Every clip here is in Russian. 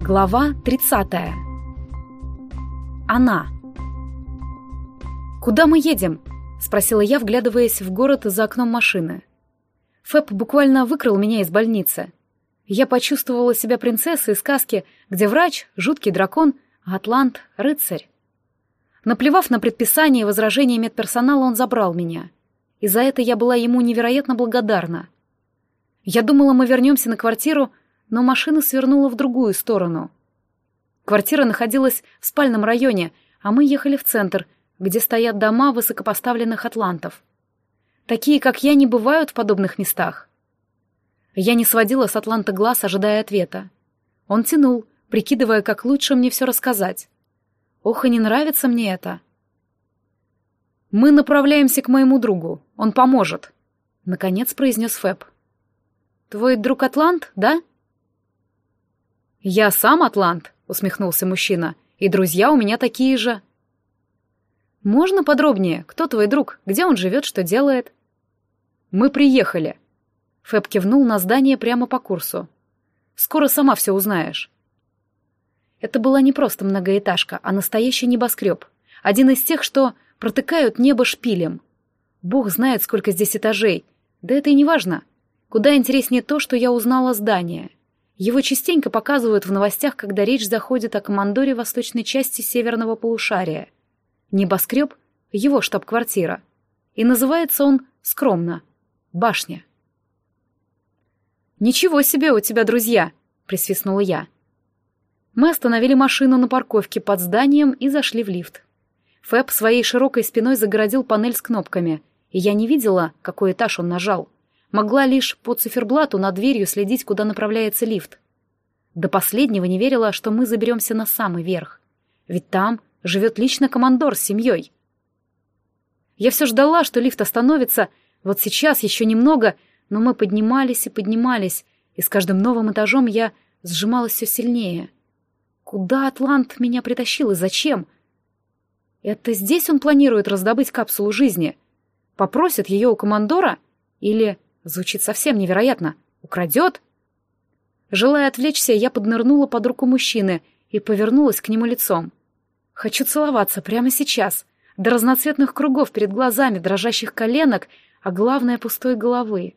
Глава 30. Она. «Куда мы едем?» — спросила я, вглядываясь в город за окном машины. Фэб буквально выкрал меня из больницы. Я почувствовала себя принцессой из сказки, где врач — жуткий дракон, а атлант — рыцарь. Наплевав на предписание и возражения медперсонала, он забрал меня. И за это я была ему невероятно благодарна. Я думала, мы вернемся на квартиру, но машина свернула в другую сторону. Квартира находилась в спальном районе, а мы ехали в центр, где стоят дома высокопоставленных атлантов. Такие, как я, не бывают в подобных местах. Я не сводила с атланта глаз, ожидая ответа. Он тянул, прикидывая, как лучше мне все рассказать. Ох, и не нравится мне это. «Мы направляемся к моему другу. Он поможет», — наконец произнес Фэб. «Твой друг Атлант, да?» «Я сам Атлант», — усмехнулся мужчина, — «и друзья у меня такие же». «Можно подробнее? Кто твой друг? Где он живет? Что делает?» «Мы приехали». Фэб кивнул на здание прямо по курсу. «Скоро сама все узнаешь». Это была не просто многоэтажка, а настоящий небоскреб. Один из тех, что протыкают небо шпилем. Бог знает, сколько здесь этажей. Да это и не важно. Куда интереснее то, что я узнала здание. Его частенько показывают в новостях, когда речь заходит о командоре восточной части северного полушария. Небоскреб — его штаб-квартира. И называется он скромно — башня. «Ничего себе у тебя друзья!» — присвистнула я. Мы остановили машину на парковке под зданием и зашли в лифт. Фэб своей широкой спиной загородил панель с кнопками, и я не видела, какой этаж он нажал. Могла лишь по циферблату над дверью следить, куда направляется лифт. До последнего не верила, что мы заберемся на самый верх. Ведь там живет лично командор с семьей. Я все ждала, что лифт остановится, вот сейчас еще немного, но мы поднимались и поднимались, и с каждым новым этажом я сжималась все сильнее. Куда Атлант меня притащил и зачем? Это здесь он планирует раздобыть капсулу жизни? Попросит ее у командора? Или Звучит совсем невероятно. Украдет? Желая отвлечься, я поднырнула под руку мужчины и повернулась к нему лицом. Хочу целоваться прямо сейчас, до разноцветных кругов перед глазами, дрожащих коленок, а главное — пустой головы.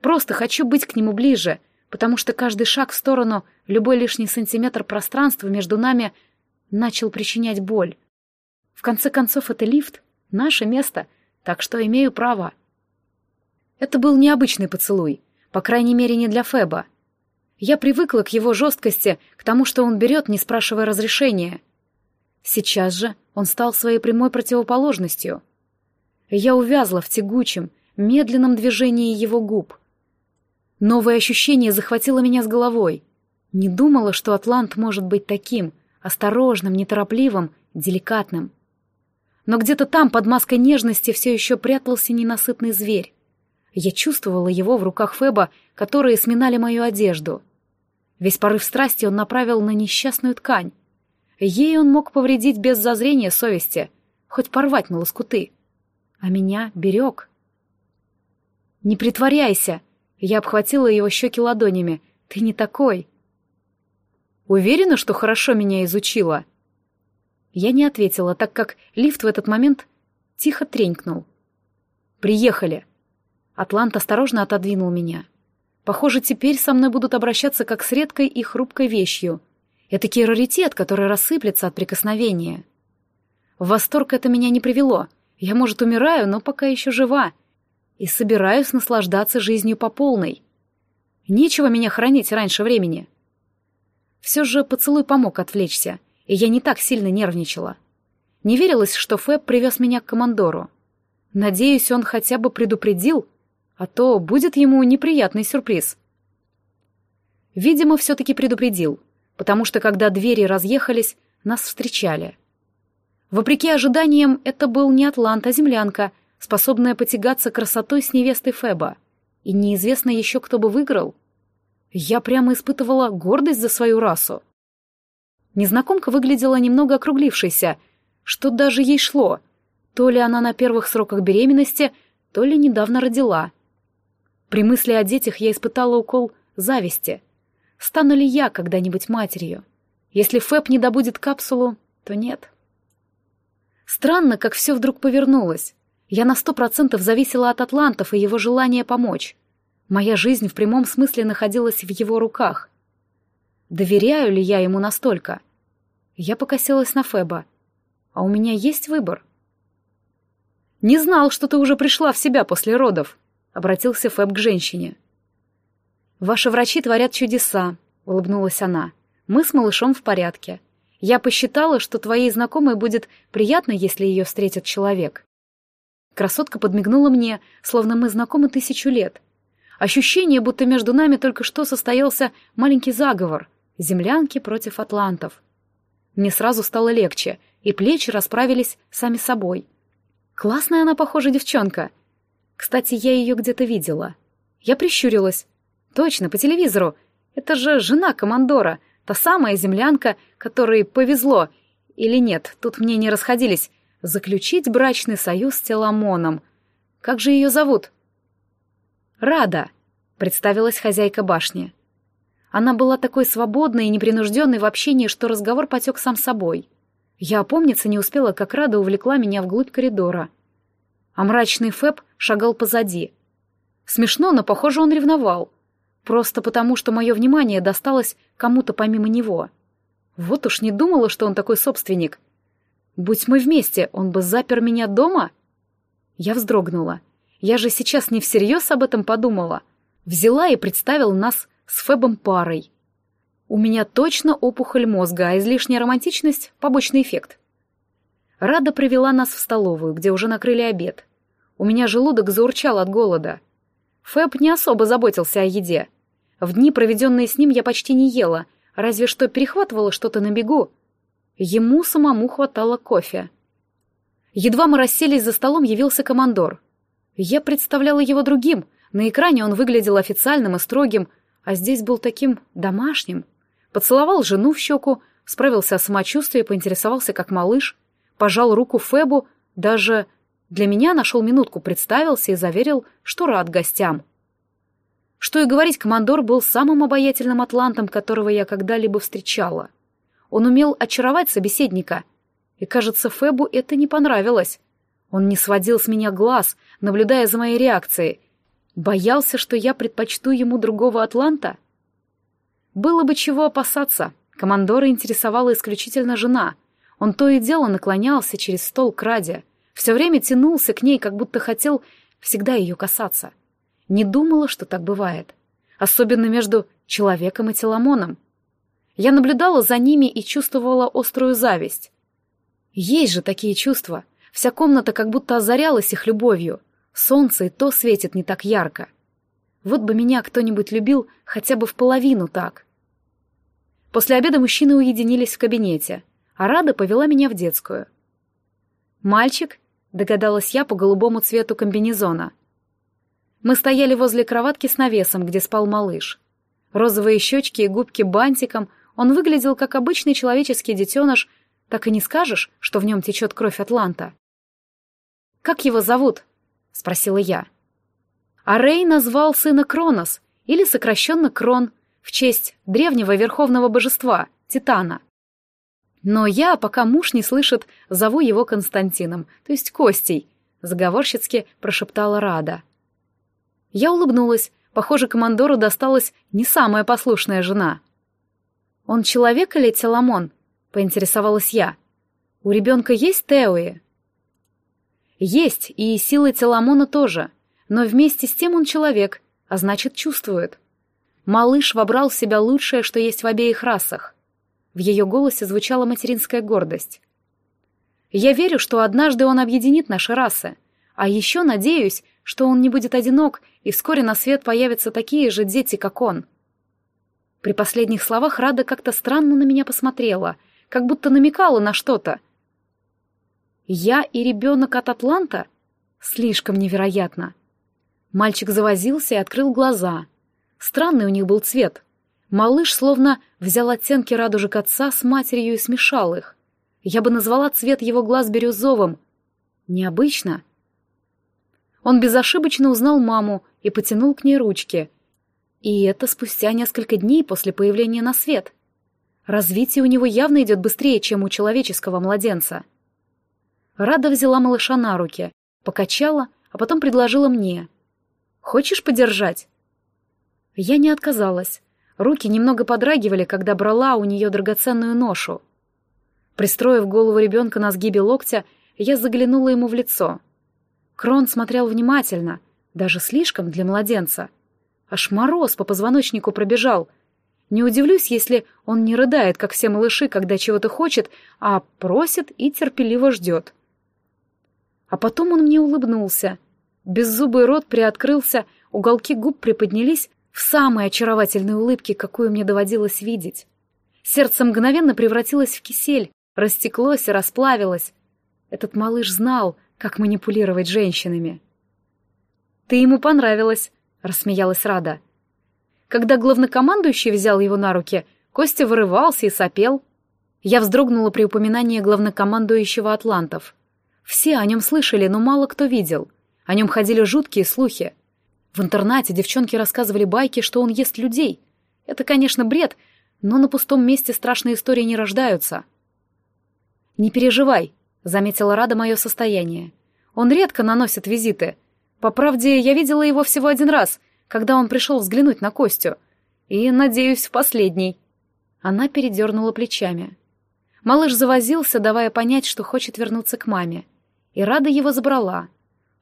Просто хочу быть к нему ближе, потому что каждый шаг в сторону, любой лишний сантиметр пространства между нами начал причинять боль. В конце концов, это лифт, наше место, так что имею право. Это был необычный поцелуй, по крайней мере, не для Феба. Я привыкла к его жесткости, к тому, что он берет, не спрашивая разрешения. Сейчас же он стал своей прямой противоположностью. Я увязла в тягучем, медленном движении его губ. Новое ощущение захватило меня с головой. Не думала, что Атлант может быть таким, осторожным, неторопливым, деликатным. Но где-то там, под маской нежности, все еще прятался ненасытный зверь. Я чувствовала его в руках Феба, которые сминали мою одежду. Весь порыв страсти он направил на несчастную ткань. Ей он мог повредить без зазрения совести, хоть порвать на лоскуты. А меня берег. «Не притворяйся!» Я обхватила его щеки ладонями. «Ты не такой!» «Уверена, что хорошо меня изучила?» Я не ответила, так как лифт в этот момент тихо тренькнул. «Приехали!» Атлант осторожно отодвинул меня. Похоже, теперь со мной будут обращаться как с редкой и хрупкой вещью. Этакий раритет, который рассыплется от прикосновения. В восторг это меня не привело. Я, может, умираю, но пока еще жива. И собираюсь наслаждаться жизнью по полной. Нечего меня хранить раньше времени. Все же поцелуй помог отвлечься, и я не так сильно нервничала. Не верилось, что Фэб привез меня к командору. Надеюсь, он хотя бы предупредил, а то будет ему неприятный сюрприз. Видимо, все-таки предупредил, потому что когда двери разъехались, нас встречали. Вопреки ожиданиям, это был не Атлант, а землянка, способная потягаться красотой с невестой Феба. И неизвестно еще, кто бы выиграл. Я прямо испытывала гордость за свою расу. Незнакомка выглядела немного округлившейся, что даже ей шло. То ли она на первых сроках беременности, то ли недавно родила — при мысли о детях я испытала укол зависти. стану ли я когда-нибудь матерью. Если Фэб не добудет капсулу, то нет. Странно, как все вдруг повернулось. Я на сто процентов зависела от атлантов и его желания помочь. Моя жизнь в прямом смысле находилась в его руках. Доверяю ли я ему настолько? Я покосилась на Феба. А у меня есть выбор. «Не знал, что ты уже пришла в себя после родов», — обратился Фэб к женщине. «Ваши врачи творят чудеса», — улыбнулась она. «Мы с малышом в порядке. Я посчитала, что твоей знакомой будет приятно, если ее встретит человек». Красотка подмигнула мне, словно мы знакомы тысячу лет. Ощущение, будто между нами только что состоялся маленький заговор. Землянки против атлантов. Мне сразу стало легче, и плечи расправились сами собой. Классная она, похоже, девчонка. Кстати, я ее где-то видела. Я прищурилась. Точно, по телевизору. Это же жена командора, та самая землянка, которой повезло. Или нет, тут мне не расходились. Заключить брачный союз с Теламоном. Как же ее зовут? Рада, представилась хозяйка башни. Она была такой свободной и непринужденной в общении, что разговор потек сам собой. Я опомниться не успела, как Рада увлекла меня вглубь коридора. А мрачный Фэб шагал позади. Смешно, но, похоже, он ревновал. Просто потому, что мое внимание досталось кому-то помимо него. Вот уж не думала, что он такой собственник. Будь мы вместе, он бы запер меня дома? Я вздрогнула. Я же сейчас не всерьез об этом подумала. Взяла и представила нас с Фебом парой. У меня точно опухоль мозга, а излишняя романтичность — побочный эффект. Рада привела нас в столовую, где уже накрыли обед. У меня желудок заурчал от голода — Фэб не особо заботился о еде. В дни, проведенные с ним, я почти не ела, разве что перехватывала что-то на бегу. Ему самому хватало кофе. Едва мы расселись за столом, явился командор. Я представляла его другим. На экране он выглядел официальным и строгим, а здесь был таким домашним. Поцеловал жену в щеку, справился о самочувствии, поинтересовался как малыш, пожал руку Фэбу, даже для меня нашел минутку, представился и заверил, что рад гостям. Что и говорить, командор был самым обаятельным атлантом, которого я когда-либо встречала. Он умел очаровать собеседника, и, кажется, Фебу это не понравилось. Он не сводил с меня глаз, наблюдая за моей реакцией. Боялся, что я предпочту ему другого атланта? Было бы чего опасаться. Командора интересовала исключительно жена. Он то и дело наклонялся через стол к Раде — все время тянулся к ней, как будто хотел всегда ее касаться. Не думала, что так бывает. Особенно между человеком и Теламоном. Я наблюдала за ними и чувствовала острую зависть. Есть же такие чувства. Вся комната как будто озарялась их любовью. Солнце и то светит не так ярко. Вот бы меня кто-нибудь любил хотя бы в половину так. После обеда мужчины уединились в кабинете, а Рада повела меня в детскую. Мальчик догадалась я по голубому цвету комбинезона. Мы стояли возле кроватки с навесом, где спал малыш. Розовые щечки и губки бантиком, он выглядел как обычный человеческий детеныш, так и не скажешь, что в нем течет кровь Атланта. «Как его зовут?» — спросила я. А Рэй назвал сына Кронос, или сокращенно Крон, в честь древнего верховного божества, Титана. Но я, пока муж не слышит, зову его Константином, то есть Костей, заговорщицки прошептала Рада. Я улыбнулась. Похоже, командору досталась не самая послушная жена. «Он человек или Теламон?» — поинтересовалась я. «У ребенка есть Теои?» «Есть, и силы Теламона тоже, но вместе с тем он человек, а значит, чувствует. Малыш вобрал в себя лучшее, что есть в обеих расах. В ее голосе звучала материнская гордость. «Я верю, что однажды он объединит наши расы. А еще надеюсь, что он не будет одинок, и вскоре на свет появятся такие же дети, как он». При последних словах Рада как-то странно на меня посмотрела, как будто намекала на что-то. «Я и ребенок от Атланта? Слишком невероятно». Мальчик завозился и открыл глаза. Странный у них был цвет — Малыш словно взял оттенки радужек отца с матерью и смешал их. Я бы назвала цвет его глаз бирюзовым. Необычно. Он безошибочно узнал маму и потянул к ней ручки. И это спустя несколько дней после появления на свет. Развитие у него явно идет быстрее, чем у человеческого младенца. Рада взяла малыша на руки, покачала, а потом предложила мне. «Хочешь подержать?» Я не отказалась. Руки немного подрагивали, когда брала у нее драгоценную ношу. Пристроив голову ребенка на сгибе локтя, я заглянула ему в лицо. Крон смотрел внимательно, даже слишком для младенца. Аж мороз по позвоночнику пробежал. Не удивлюсь, если он не рыдает, как все малыши, когда чего-то хочет, а просит и терпеливо ждет. А потом он мне улыбнулся. Беззубый рот приоткрылся, уголки губ приподнялись в самой очаровательной улыбке, какую мне доводилось видеть. Сердце мгновенно превратилось в кисель, растеклось и расплавилось. Этот малыш знал, как манипулировать женщинами. «Ты ему понравилась», — рассмеялась Рада. Когда главнокомандующий взял его на руки, Костя вырывался и сопел. Я вздрогнула при упоминании главнокомандующего атлантов. Все о нем слышали, но мало кто видел. О нем ходили жуткие слухи. В интернате девчонки рассказывали байки, что он ест людей. Это, конечно, бред, но на пустом месте страшные истории не рождаются. «Не переживай», — заметила Рада мое состояние. «Он редко наносит визиты. По правде, я видела его всего один раз, когда он пришел взглянуть на Костю. И, надеюсь, в последний». Она передернула плечами. Малыш завозился, давая понять, что хочет вернуться к маме. И Рада его забрала.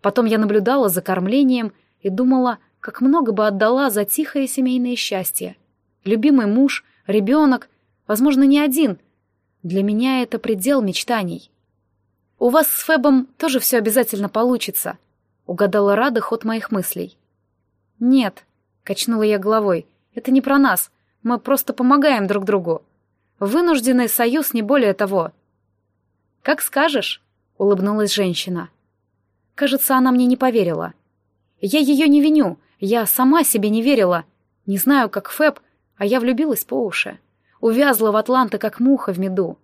Потом я наблюдала за кормлением и думала, как много бы отдала за тихое семейное счастье. Любимый муж, ребенок, возможно, не один — для меня это предел мечтаний. «У вас с Фебом тоже все обязательно получится», — угадала Рада ход моих мыслей. «Нет», — качнула я головой, — «это не про нас. Мы просто помогаем друг другу. Вынужденный союз не более того». «Как скажешь», — улыбнулась женщина. Кажется, она мне не поверила. Я ее не виню, я сама себе не верила. Не знаю, как Феб, а я влюбилась по уши увязла в Атланта, как муха в меду.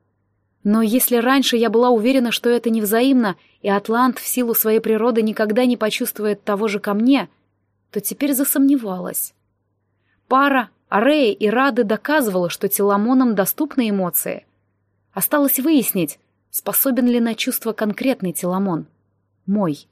Но если раньше я была уверена, что это невзаимно, и Атлант в силу своей природы никогда не почувствует того же ко мне, то теперь засомневалась. Пара Арея и Рады доказывала, что Теламонам доступны эмоции. Осталось выяснить, способен ли на чувство конкретный Теламон. Мой.